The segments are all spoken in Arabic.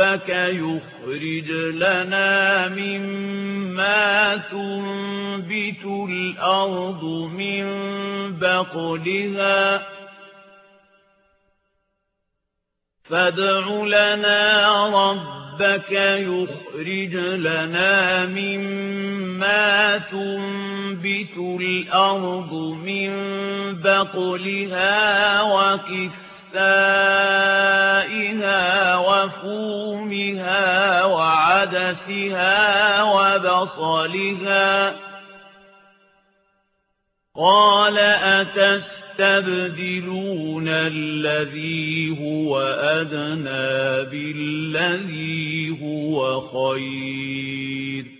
رَبَّكَ يُخْرِجْ لَنَا مِمَّا تُنبِتُ الْأَرْضُ مِنْ بَقْلِهَا. فَادْعُ لَنَا رَبَّكَ يُخْرِجْ لَنَا مِمَّا تُنبِتُ الْأَرْضُ مِنْ بَقْلِهَا وَكِثْرِهَا كِسَائِهَا وَفُومِهَا وَعَدَسِهَا وَبَصَلِهَا قَالَ أَتَسْتَبْدِلُونَ الَّذِي هُوَ أَدْنَىٰ بِالَّذِي هُوَ خَيْرٌ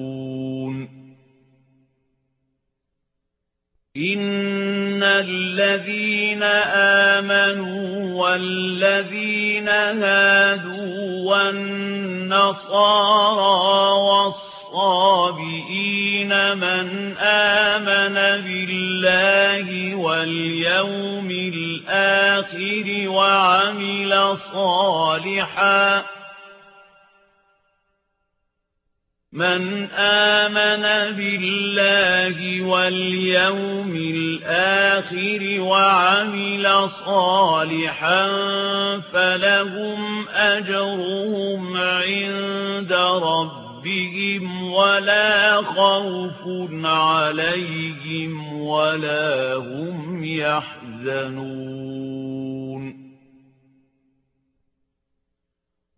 إِنَّ الَّذِينَ آمَنُوا وَالَّذِينَ هَادُوا وَالنَّصَارَى وَالصَّابِئِينَ مَنْ آمَنَ بِاللَّهِ وَالْيَوْمِ الْآخِرِ وَعَمِلَ صَالِحًا مَنْ آمَنَ بِاللَّهِ وَالْيَوْمِ الْآخِرِ وَعَمِلَ صَالِحًا فَلَهُمْ أَجْرُهُمْ عِندَ رَبِّهِمْ وَلَا خَوْفٌ عَلَيْهِمْ وَلَا هُمْ يَحْزَنُونَ.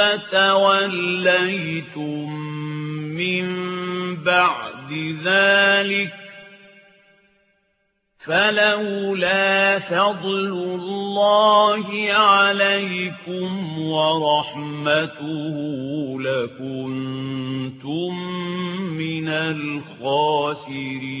ثُمَّ تَوَلَّيْتُم مِّن بَعْدِ ذَلِكَ فَلَوْلَا فَضْلُ اللَّهِ عَلَيْكُمْ وَرَحْمَتُهُ لَكُنتُم مِّنَ الْخَاسِرِينَ.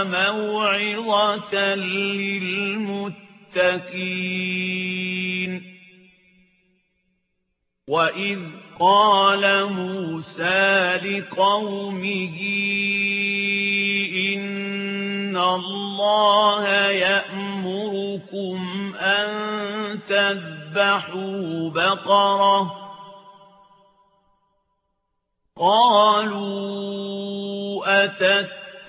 وموعظة للمتقين. وإذ قال موسى لقومه إن الله يأمركم أن تذبحوا بقرة. قالوا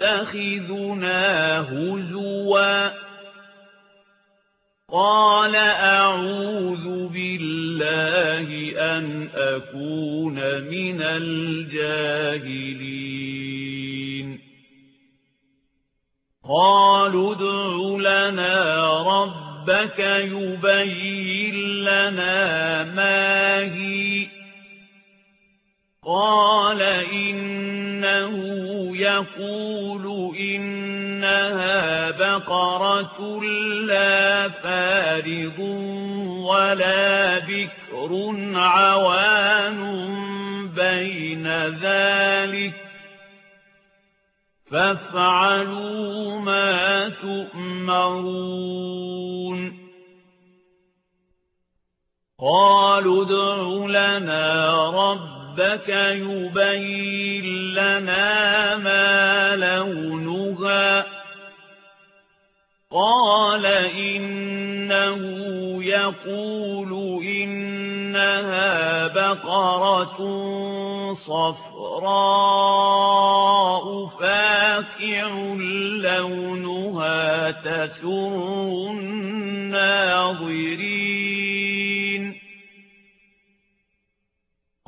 أتتخذنا هزوا؟ قال أعوذ بالله أن أكون من الجاهلين. قالوا ادع لنا ربك يبين لنا ما هي. قال إنه يقول إنها بقرة لا فارض ولا بكر عوان بين ذلك فافعلوا ما تؤمرون قالوا ادع لنا ربك يبين لنا ما لونها. قال إنه يقول إنها بقرة صفراء فاكع لونها تسر الناظرين.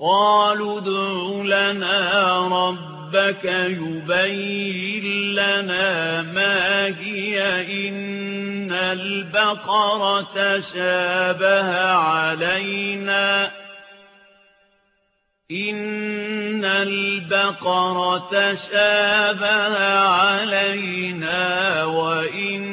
قالوا ادع لنا ربك يبين لنا ما هي إن البقرة شابه علينا. إن البقرة شابه علينا وإنا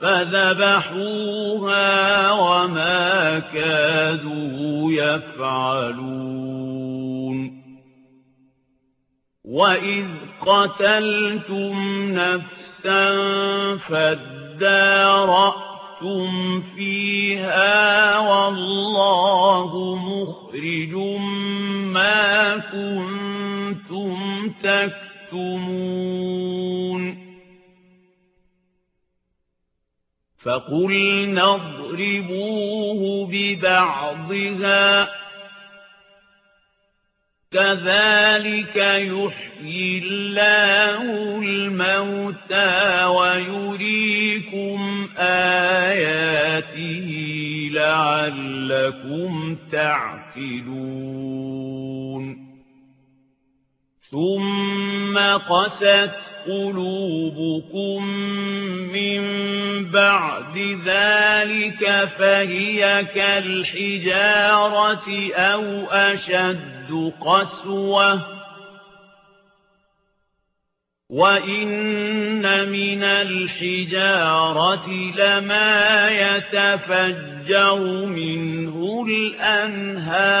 فذبحوها وما كادوا يفعلون. وإذ قتلتم نفسا فادارأتم فيها والله مخرج ما كنتم تكتمون. فقلنا اضربوه ببعضها كذلك يحيي الله الموتى ويريكم آياته لعلكم تعقلون ثم قست قلوبكم من بعد ذلك فهي كالحجارة أو أشد قسوة. وإن من الحجارة لما يتفجر منه الأنهار.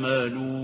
تعملون